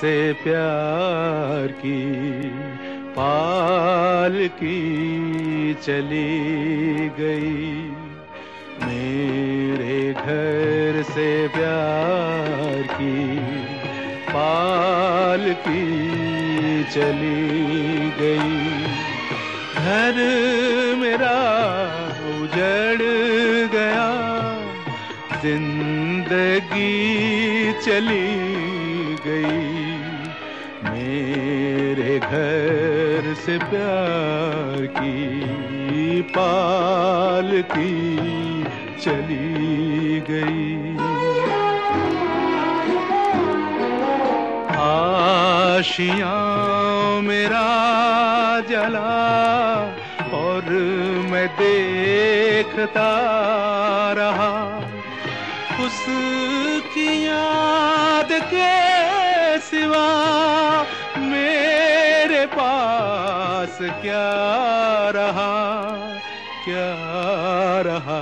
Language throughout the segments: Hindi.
से प्यार की, पाल की चली गई। मेरे घर से प्यार की, पाल की चली गई। घर मेरा उजड़ गया, ज़िंदगी चली गई। से प्यार की पाल की चली गई। आशिया मेरा जला और मैं देखता रहा। उसकी याद के पास क्या रहा क्या रहा?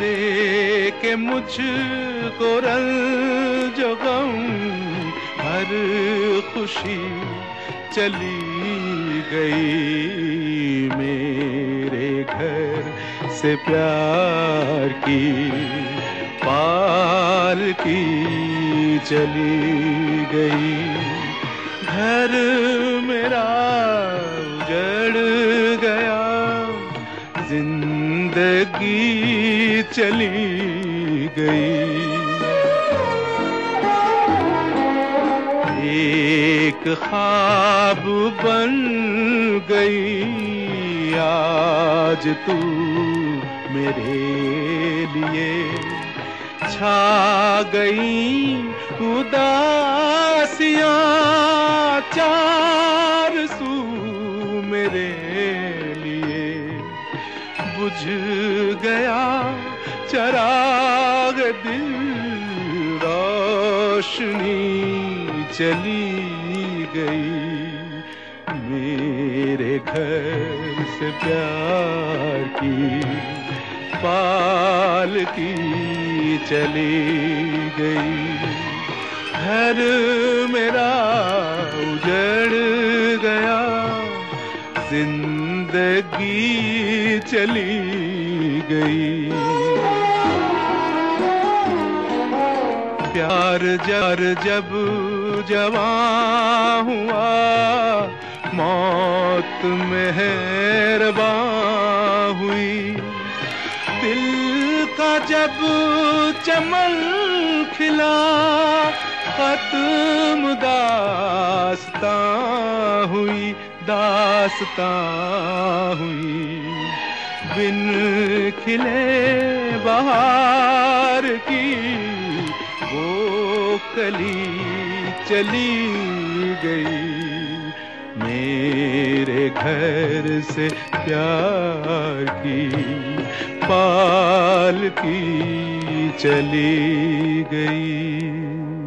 दे के मुझको रंग जो गम हर खुशी चली गई मेरे घर से प्यार की, पाल की चली गई। घर मेरा उजड़ गया, ज़िंदगी चली गई। एक ख्वाब बन गई, आज तू मेरे लिए छा गई। बुझ गया, चराग दिल रोशनी चली गई। मेरे घर से प्यार की पाल की चली गई। घर मेरा उजड़ गया, ज़िंदगी चली गई। प्यार जार जब जवां हुआ, मौत मेहरबा हुई। दिल का जब चमन खिला, खत्म दास्ता हुई। दास्ता हुई। बिन खिले बहार की वो कली चली गई। मेरे घर से प्यार की पाल की चली गई।